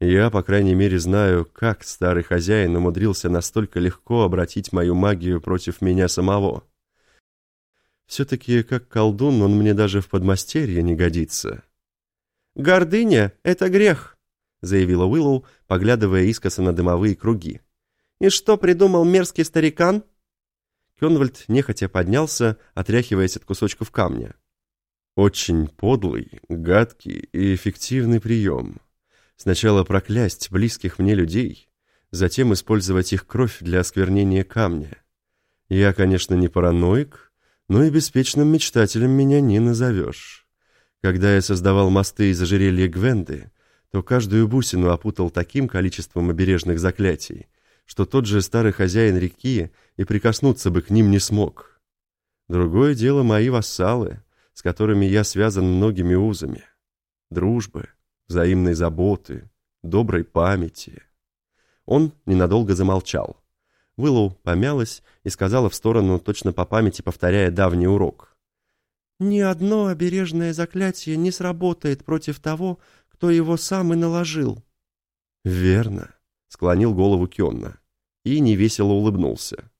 Speaker 2: Я, по крайней мере, знаю, как старый хозяин умудрился настолько легко обратить мою магию против меня самого. Все-таки, как колдун, он мне даже в подмастерье не годится.
Speaker 5: «Гордыня — это грех», — заявила Уиллоу, поглядывая искоса на дымовые круги. «И что придумал мерзкий старикан?»
Speaker 1: Кенвальд нехотя поднялся, отряхиваясь от кусочков камня.
Speaker 2: «Очень подлый, гадкий и эффективный прием. Сначала проклясть близких мне людей, затем использовать их кровь для осквернения камня. Я, конечно, не параноик, но и беспечным мечтателем меня не назовешь. Когда я создавал мосты из ожерелья Гвенды, то каждую бусину опутал таким количеством обережных заклятий, что тот же старый хозяин реки и прикоснуться бы к ним не смог. Другое дело мои вассалы, с которыми я связан многими узами. Дружбы, взаимной заботы, доброй памяти.
Speaker 1: Он ненадолго замолчал. Виллоу помялась и сказала в сторону, точно по памяти повторяя давний урок.
Speaker 5: «Ни одно обережное заклятие не сработает против того, кто его сам и наложил».
Speaker 2: «Верно», — склонил голову Кенна и невесело улыбнулся.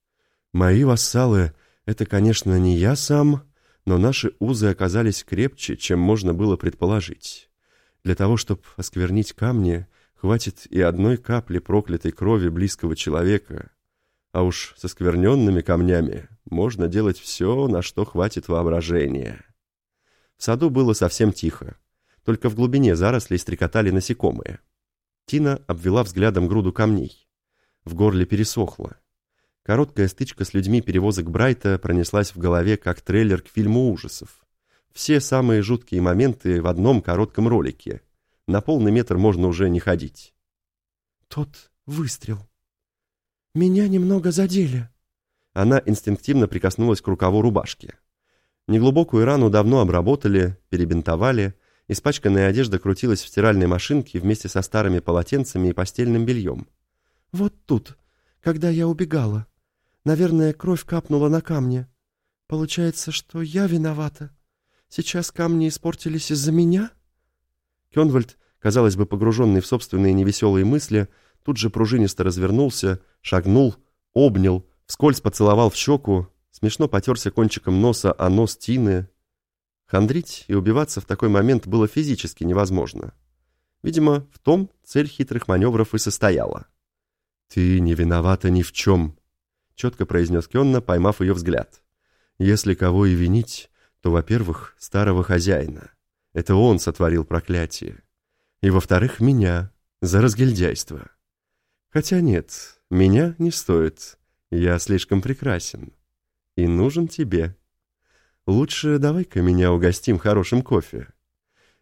Speaker 2: «Мои вассалы — это, конечно, не я сам, но наши узы оказались крепче, чем можно было предположить. Для того, чтобы осквернить камни, хватит и одной капли проклятой крови близкого человека,
Speaker 4: А уж со скверненными камнями можно делать все, на что хватит воображения. В саду было совсем тихо. Только в глубине зарослей стрекотали насекомые. Тина обвела взглядом груду камней. В горле пересохло. Короткая стычка с людьми перевозок Брайта пронеслась в голове, как трейлер к фильму ужасов. Все самые жуткие моменты в одном коротком ролике. На полный метр можно уже не ходить.
Speaker 5: Тот выстрел. Меня немного задели.
Speaker 4: Она инстинктивно прикоснулась к рукаву рубашки. Неглубокую рану давно обработали, перебинтовали, Испачканная одежда крутилась в стиральной машинке вместе со старыми полотенцами и постельным бельем.
Speaker 5: «Вот тут, когда я убегала. Наверное, кровь капнула на камне. Получается, что я виновата. Сейчас камни испортились из-за меня?»
Speaker 4: Кенвальд, казалось бы, погруженный в собственные невеселые мысли, тут же пружинисто развернулся, шагнул, обнял, вскользь поцеловал в щеку, смешно потерся кончиком носа о нос Тины, Хандрить и убиваться в такой момент было физически невозможно. Видимо, в том цель хитрых маневров и состояла. «Ты не виновата ни в чем», — четко произнес Кенна, поймав ее взгляд. «Если кого и винить, то, во-первых, старого хозяина. Это он сотворил проклятие. И, во-вторых, меня за разгильдяйство. Хотя нет, меня не стоит. Я слишком прекрасен. И нужен тебе». Лучше давай-ка меня угостим хорошим кофе».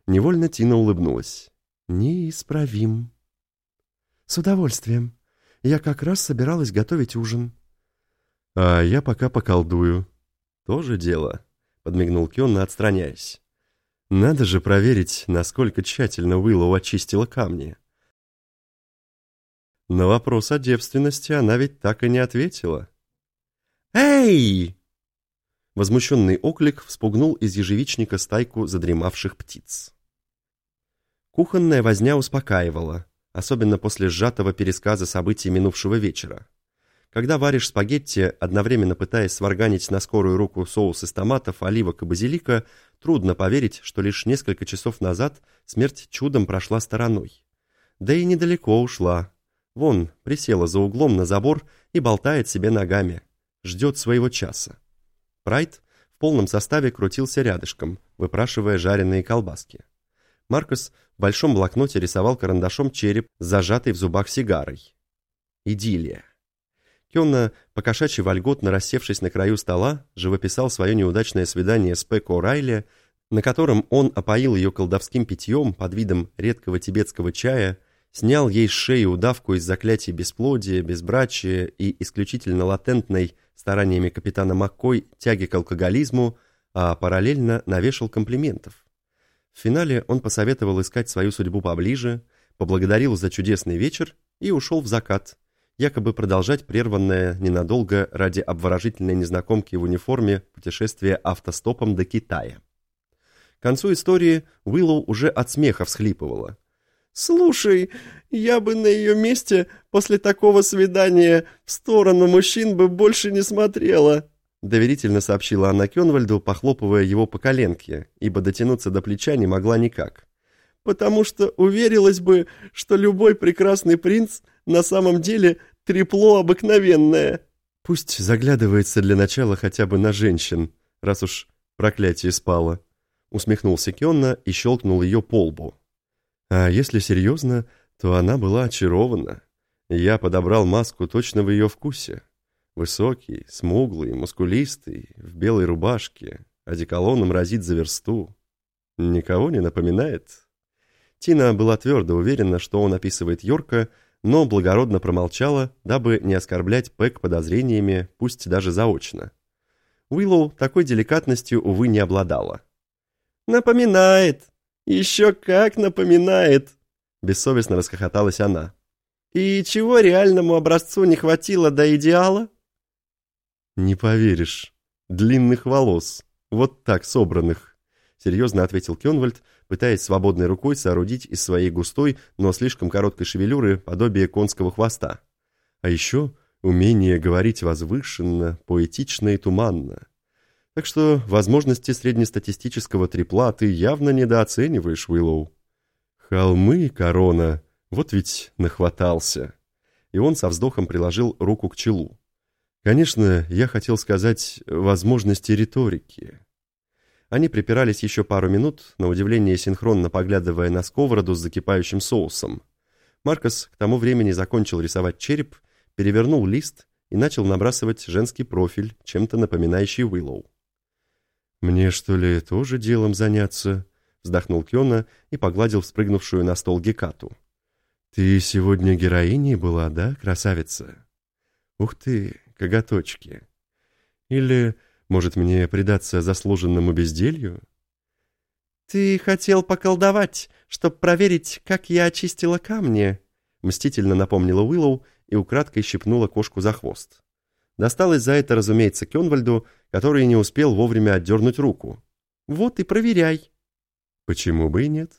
Speaker 4: Невольно Тина улыбнулась. «Неисправим».
Speaker 5: «С удовольствием. Я как раз собиралась готовить ужин».
Speaker 4: «А я пока поколдую». «Тоже дело», — подмигнул Кённа, отстраняясь. «Надо же проверить, насколько тщательно Уиллоу очистила камни». На вопрос о девственности она ведь так и не ответила.
Speaker 5: «Эй!»
Speaker 4: Возмущенный оклик вспугнул из ежевичника стайку задремавших птиц. Кухонная возня успокаивала, особенно после сжатого пересказа событий минувшего вечера. Когда варишь спагетти, одновременно пытаясь сварганить на скорую руку соус из томатов, оливок и базилика, трудно поверить, что лишь несколько часов назад смерть чудом прошла стороной. Да и недалеко ушла. Вон, присела за углом на забор и болтает себе ногами. Ждет своего часа. Прайд в полном составе крутился рядышком, выпрашивая жареные колбаски. Маркус в большом блокноте рисовал карандашом череп, зажатый в зубах сигарой. Идиллия. Кенна, покошачьи вольготно рассевшись на краю стола, живописал свое неудачное свидание с Пэк О'Райли, на котором он опоил ее колдовским питьем под видом редкого тибетского чая, снял ей с шеи удавку из заклятий бесплодия, безбрачия и исключительно латентной стараниями капитана Маккой тяги к алкоголизму, а параллельно навешал комплиментов. В финале он посоветовал искать свою судьбу поближе, поблагодарил за чудесный вечер и ушел в закат, якобы продолжать прерванное ненадолго ради обворожительной незнакомки в униформе путешествие автостопом до Китая. К концу истории Уиллоу уже от смеха всхлипывала –
Speaker 5: «Слушай, я бы на ее месте после такого свидания в сторону мужчин бы больше не смотрела»,
Speaker 4: доверительно сообщила она Кенвальду, похлопывая его по коленке, ибо дотянуться до плеча не могла никак.
Speaker 5: «Потому что уверилась бы, что любой прекрасный принц на самом деле трепло обыкновенное».
Speaker 4: «Пусть заглядывается для начала хотя бы на женщин, раз уж проклятие спало», усмехнулся Кенна и щелкнул ее по лбу. А если серьезно, то она была очарована. Я подобрал маску точно в ее вкусе. Высокий, смуглый, мускулистый, в белой рубашке, одеколоном разит за версту. Никого не напоминает? Тина была твердо уверена, что он описывает Йорка, но благородно промолчала, дабы не оскорблять Пэк подозрениями, пусть даже заочно. Уиллоу такой деликатностью, увы, не обладала.
Speaker 5: «Напоминает», «Еще как напоминает!»
Speaker 4: Бессовестно расхохоталась она.
Speaker 5: «И чего реальному образцу не хватило до идеала?»
Speaker 4: «Не поверишь. Длинных волос. Вот так собранных», — серьезно ответил Кенвальд, пытаясь свободной рукой соорудить из своей густой, но слишком короткой шевелюры подобие конского хвоста. А еще умение говорить возвышенно, поэтично и туманно. Так что возможности среднестатистического трипла ты явно недооцениваешь, Уиллоу. Холмы корона, вот ведь нахватался. И он со вздохом приложил руку к челу.
Speaker 2: Конечно, я хотел сказать возможности риторики. Они припирались еще пару минут, на удивление синхронно поглядывая на сковороду с закипающим соусом. Маркос к тому времени закончил рисовать череп, перевернул лист и начал набрасывать женский профиль, чем-то напоминающий Уиллоу. «Мне, что ли, тоже делом заняться?» вздохнул Кёна и погладил спрыгнувшую на стол Гекату. «Ты сегодня героиней была, да, красавица? Ух ты, коготочки! Или, может, мне предаться заслуженному безделью?»
Speaker 5: «Ты хотел поколдовать, чтоб проверить, как я очистила камни», мстительно напомнила Уиллоу и украдкой щипнула кошку за хвост. Досталось за это, разумеется, Кенвальду, который не успел вовремя отдернуть руку. «Вот и проверяй».
Speaker 2: «Почему бы и нет?»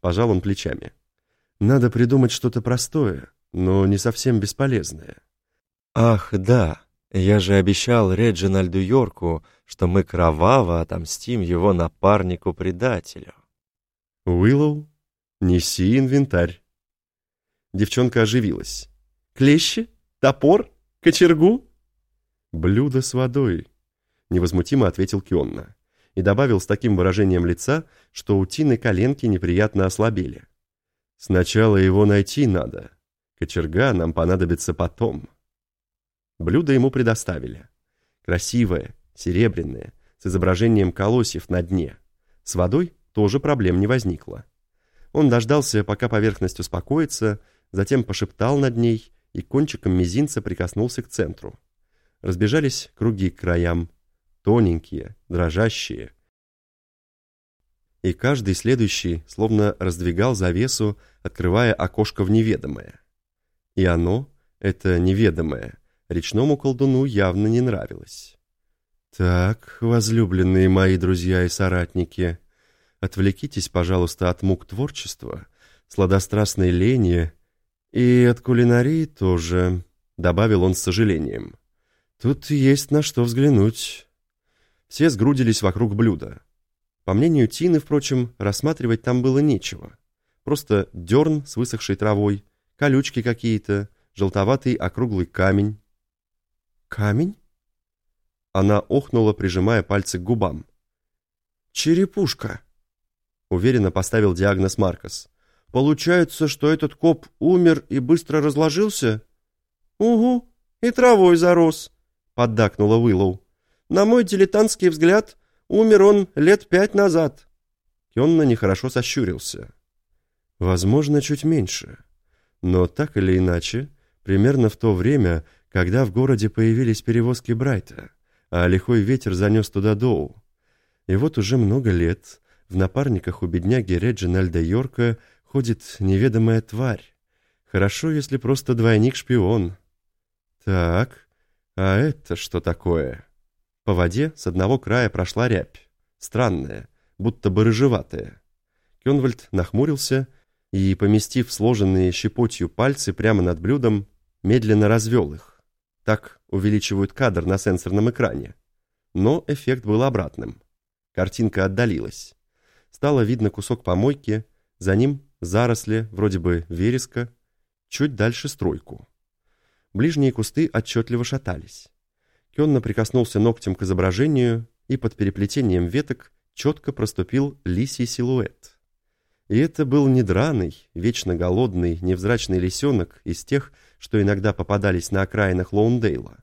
Speaker 2: Пожал он плечами. «Надо придумать что-то простое, но не совсем бесполезное».
Speaker 1: «Ах, да, я же обещал Реджинальду Йорку, что мы кроваво отомстим его напарнику-предателю».
Speaker 2: «Уиллоу, неси инвентарь».
Speaker 5: Девчонка оживилась. «Клещи? Топор? Кочергу?»
Speaker 2: «Блюдо с водой», — невозмутимо ответил Кионна и добавил с таким выражением лица, что у Тины коленки неприятно ослабели. «Сначала его найти надо. Кочерга нам понадобится потом». Блюдо ему предоставили. Красивое, серебряное, с изображением колосьев на дне. С водой тоже проблем не возникло. Он дождался, пока поверхность успокоится, затем пошептал над ней и кончиком мизинца прикоснулся к центру. Разбежались круги к краям, тоненькие, дрожащие. И каждый следующий словно раздвигал завесу, открывая окошко в неведомое. И оно, это неведомое, речному колдуну явно не нравилось. «Так, возлюбленные мои друзья и соратники, отвлекитесь, пожалуйста, от мук творчества, сладострастной лени и от кулинарии тоже», — добавил он с сожалением. «Тут есть на что взглянуть». Все сгрудились вокруг блюда. По мнению Тины, впрочем, рассматривать там было нечего. Просто дерн с высохшей травой, колючки какие-то, желтоватый округлый камень.
Speaker 5: «Камень?»
Speaker 2: Она охнула, прижимая пальцы к губам.
Speaker 5: «Черепушка», — уверенно поставил диагноз Маркос. «Получается, что этот коп умер и быстро разложился?» «Угу, и травой зарос», — поддакнула Уиллоу. На мой дилетантский взгляд, умер он лет пять назад».
Speaker 2: Кенна нехорошо сощурился. «Возможно, чуть меньше. Но так или иначе, примерно в то время, когда в городе появились перевозки Брайта, а лихой ветер занес туда Доу. И вот уже много лет в напарниках у бедняги Реджинальда Йорка ходит неведомая тварь. Хорошо, если просто двойник-шпион. Так, а это что такое?» По воде с одного края прошла рябь, странная, будто бы рыжеватая. Кенвальд нахмурился и, поместив сложенные щепотью пальцы прямо над блюдом, медленно развел их. Так увеличивают кадр на сенсорном экране. Но эффект был обратным. Картинка отдалилась. Стало видно кусок помойки, за ним заросли, вроде бы вереска, чуть дальше стройку. Ближние кусты отчетливо шатались. Кенна прикоснулся ногтем к изображению, и под переплетением веток четко проступил лисий силуэт. И это был не драный, вечно голодный, невзрачный лисенок из тех, что иногда попадались на окраинах Лоундейла,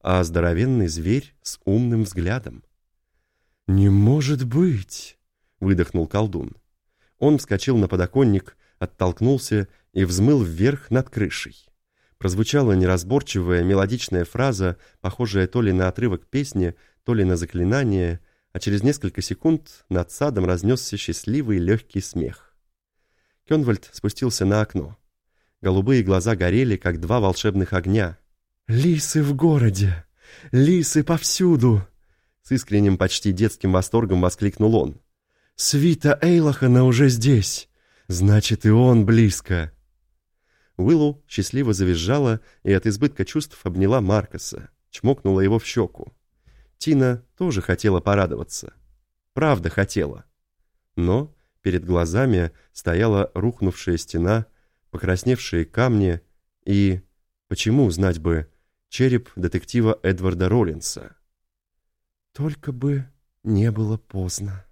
Speaker 2: а здоровенный зверь с умным взглядом. «Не может быть!» — выдохнул колдун. Он вскочил на подоконник, оттолкнулся и взмыл вверх над крышей. Прозвучала неразборчивая мелодичная фраза, похожая то ли на отрывок песни, то ли на заклинание, а через несколько секунд над садом разнесся счастливый легкий смех. Кенвальд спустился на окно. Голубые глаза горели, как два волшебных огня.
Speaker 5: «Лисы в городе! Лисы повсюду!»
Speaker 2: С искренним, почти детским восторгом воскликнул он.
Speaker 5: «Свита Эйлахана уже здесь! Значит, и он близко!»
Speaker 2: Уиллу счастливо завизжала и от избытка чувств обняла Маркоса, чмокнула его в щеку. Тина тоже хотела порадоваться. Правда хотела. Но перед глазами стояла рухнувшая стена, покрасневшие камни и, почему знать бы, череп детектива Эдварда Роллинса.
Speaker 5: «Только бы не было поздно».